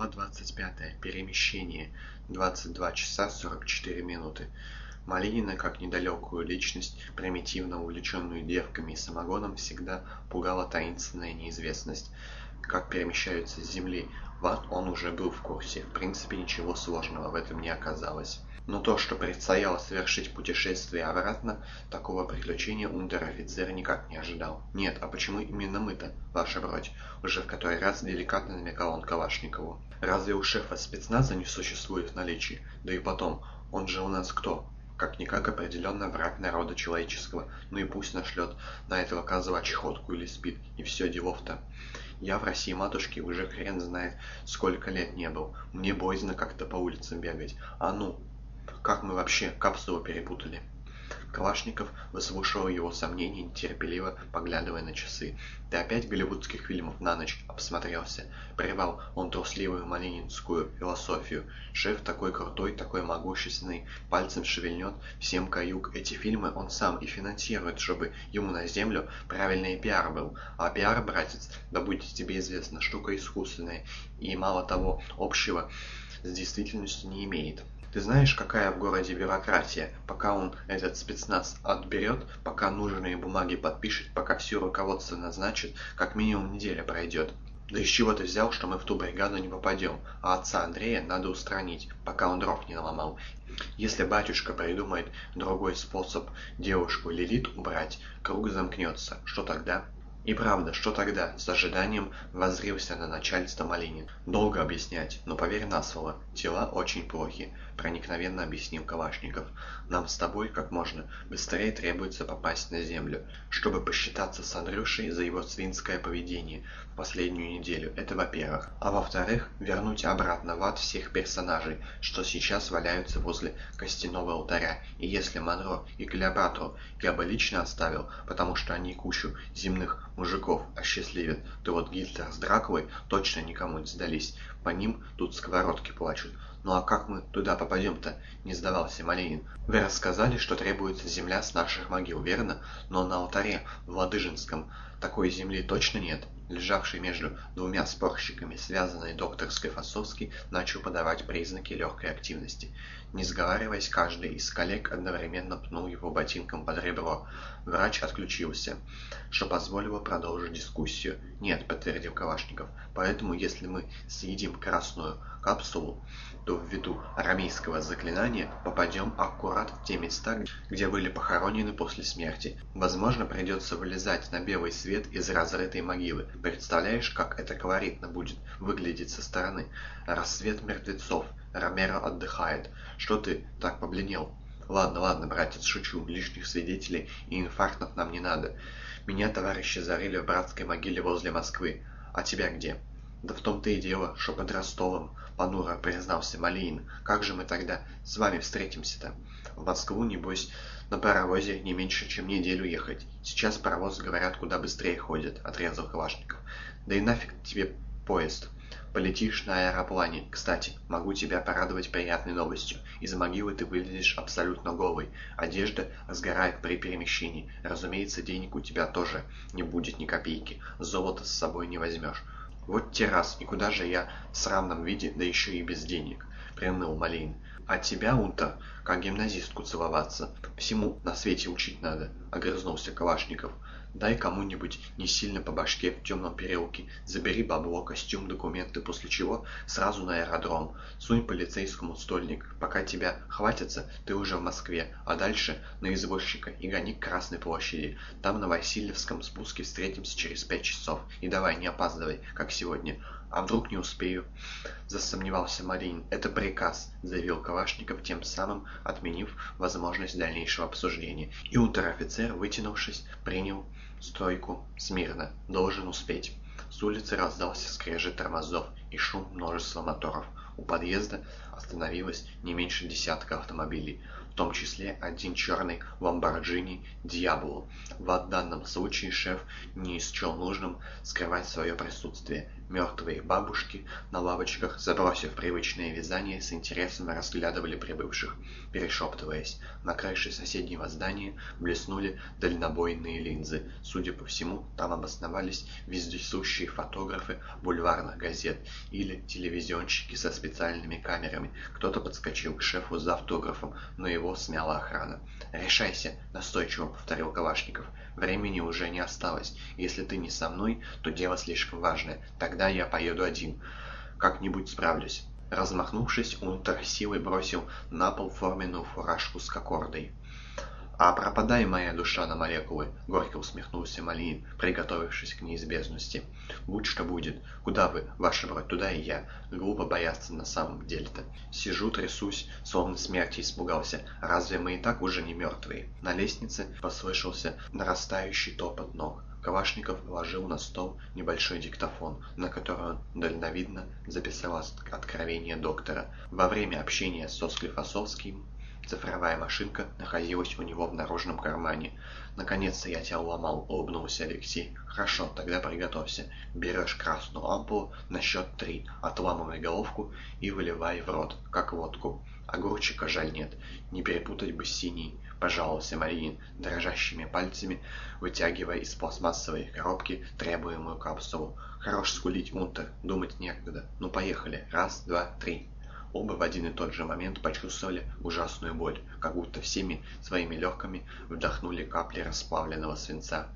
Глава 25. Перемещение. 22 часа 44 минуты. Малинина, как недалекую личность, примитивно увлеченную девками и самогоном, всегда пугала таинственная неизвестность. Как перемещаются с Земли в ад, он уже был в курсе. В принципе, ничего сложного в этом не оказалось. Но то, что предстояло совершить путешествие обратно, такого приключения унтер-офицер никак не ожидал. «Нет, а почему именно мы-то, ваша бродь?» Уже в который раз деликатно намекал он Калашникову. «Разве у шефа спецназа не существует в наличии? Да и потом, он же у нас кто?» как-никак определенно враг народа человеческого. Ну и пусть нашлет на этого козла чехотку или спит, и все делов-то. Я в России матушки уже хрен знает сколько лет не был. Мне боязно как-то по улицам бегать. А ну, как мы вообще капсулу перепутали?» Калашников выслушивал его сомнения, нетерпеливо поглядывая на часы. «Ты опять голливудских фильмов на ночь обсмотрелся?» Прервал он трусливую малининскую философию. «Шеф такой крутой, такой могущественный, пальцем шевельнет, всем каюк. Эти фильмы он сам и финансирует, чтобы ему на землю правильный пиар был. А пиар, братец, да будет тебе известно, штука искусственная и, мало того, общего с действительностью не имеет. Ты знаешь, какая в городе бюрократия? Пока он этот спецназ отберет, пока нужные бумаги подпишет, пока все руководство назначит, как минимум неделя пройдет. Да из чего ты взял, что мы в ту бригаду не попадем, а отца Андрея надо устранить, пока он дров не наломал. Если батюшка придумает другой способ девушку Лилит убрать, круг замкнется. Что тогда? И правда, что тогда? С ожиданием воззрился на начальство Малинин. Долго объяснять, но поверь на слово, тела очень плохи, проникновенно объяснил Калашников. Нам с тобой как можно быстрее требуется попасть на землю, чтобы посчитаться с Андрюшей за его свинское поведение в последнюю неделю. Это во-первых. А во-вторых, вернуть обратно в ад всех персонажей, что сейчас валяются возле костяного алтаря. И если Монро и Клеопатру я бы лично оставил, потому что они кучу земных мужиков осчастливят, то вот Гитлер с Дракулой точно никому не сдались. По ним тут сковородки плачут. «Ну а как мы туда попадем-то?» — не сдавался Малинин. «Вы рассказали, что требуется земля с наших могил, верно? Но на алтаре в Ладыжинском такой земли точно нет?» Лежавший между двумя спорщиками, связанный докторской фасовский, начал подавать признаки легкой активности. Не сговариваясь, каждый из коллег одновременно пнул его ботинком под ребро. Врач отключился, что позволило продолжить дискуссию. «Нет», — подтвердил Калашников, — «поэтому если мы съедим красную капсулу, то ввиду арамейского заклинания попадем аккурат в те места, где были похоронены после смерти. Возможно, придется вылезать на белый свет из разрытой могилы. Представляешь, как это колоритно будет выглядеть со стороны? Рассвет мертвецов. Ромеро отдыхает. Что ты так побледнел? Ладно, ладно, братец, шучу. Лишних свидетелей и инфарктов нам не надо. Меня товарищи зарыли в братской могиле возле Москвы. А тебя где? Да в том-то и дело, что под Ростовом, понуро признался Малиин. Как же мы тогда с вами встретимся-то? В Москву, небось, на паровозе не меньше, чем неделю ехать. Сейчас паровоз, говорят, куда быстрее ходит, отрезал Калашников. Да и нафиг тебе поезд. Полетишь на аэроплане. Кстати, могу тебя порадовать приятной новостью. Из могилы ты вылезешь абсолютно голый. Одежда сгорает при перемещении. Разумеется, денег у тебя тоже не будет ни копейки. Золото с собой не возьмешь. Вот те раз, и куда же я в срамном виде, да еще и без денег, приныл Малин. А тебя, Унтер, как гимназистку целоваться. Всему на свете учить надо, огрызнулся Калашников. Дай кому-нибудь не сильно по башке в темном переулке, забери бабло, костюм, документы, после чего сразу на аэродром. Сунь полицейскому стольник. Пока тебя хватится, ты уже в Москве, а дальше на извозчика и гони к Красной площади. Там на Васильевском спуске встретимся через пять часов. И давай, не опаздывай, как сегодня. «А вдруг не успею?» – засомневался Марин. «Это приказ», – заявил Калашников, тем самым отменив возможность дальнейшего обсуждения. И унтер-офицер, вытянувшись, принял стойку смирно. «Должен успеть». С улицы раздался скрежет тормозов и шум множества моторов. У подъезда остановилось не меньше десятка автомобилей. Том числе один черный Ламборджини Диабло. В данном случае шеф не счел нужным скрывать свое присутствие. Мертвые бабушки на лавочках, забросив привычное вязание, с интересом разглядывали прибывших, перешептываясь. На крыше соседнего здания блеснули дальнобойные линзы. Судя по всему, там обосновались вездесущие фотографы бульварных газет или телевизионщики со специальными камерами. Кто-то подскочил к шефу за автографом, но его смяла охрана. «Решайся!» — настойчиво повторил Калашников. «Времени уже не осталось. Если ты не со мной, то дело слишком важное. Тогда я поеду один. Как-нибудь справлюсь». Размахнувшись, Унтер силой бросил на пол форменную фуражку с кокордой. «А пропадай, моя душа, на молекулы!» — горько усмехнулся Малиин, приготовившись к неизбежности. «Будь что будет. Куда вы, ваша брать, туда и я. Глупо бояться на самом деле-то. Сижу, трясусь, словно смерти испугался. Разве мы и так уже не мертвые?» На лестнице послышался нарастающий топот ног. Калашников положил на стол небольшой диктофон, на который он дальновидно записал откровение доктора. Во время общения со Склифосовским Цифровая машинка находилась у него в наружном кармане. «Наконец-то я тебя уломал», — улыбнулся Алексей. «Хорошо, тогда приготовься. Берешь красную ампулу на счет три, отламывай головку и выливай в рот, как водку. Огурчика жаль нет, не перепутать бы с синей». Пожаловался Марин, дрожащими пальцами вытягивая из пластмассовой коробки требуемую капсулу. «Хорош скулить, Унтер, думать некогда. Ну поехали. Раз, два, три». Оба в один и тот же момент почувствовали ужасную боль, как будто всеми своими легкими вдохнули капли расплавленного свинца.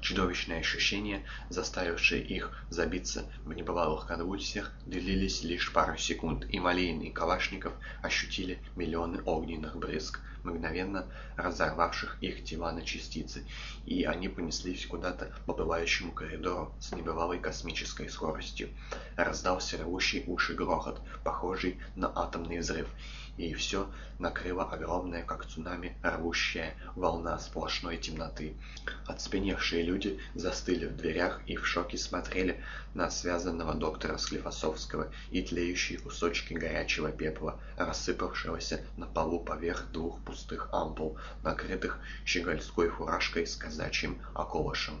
Чудовищные ощущения, заставившие их забиться в небывалых конвульсиях, длились лишь пару секунд, и Малейн и Калашников ощутили миллионы огненных брызг, мгновенно разорвавших их тела на частицы, и они понеслись куда-то по пылающему коридору с небывалой космической скоростью. Раздался рвущий уши грохот, похожий на атомный взрыв, и все накрыла огромная, как цунами, рвущая волна сплошной темноты. Отспеневшие люди застыли в дверях и в шоке смотрели на связанного доктора Склифосовского и тлеющие кусочки горячего пепла, рассыпавшегося на полу поверх двух пустых ампул, накрытых щегольской фуражкой с казачьим околышем.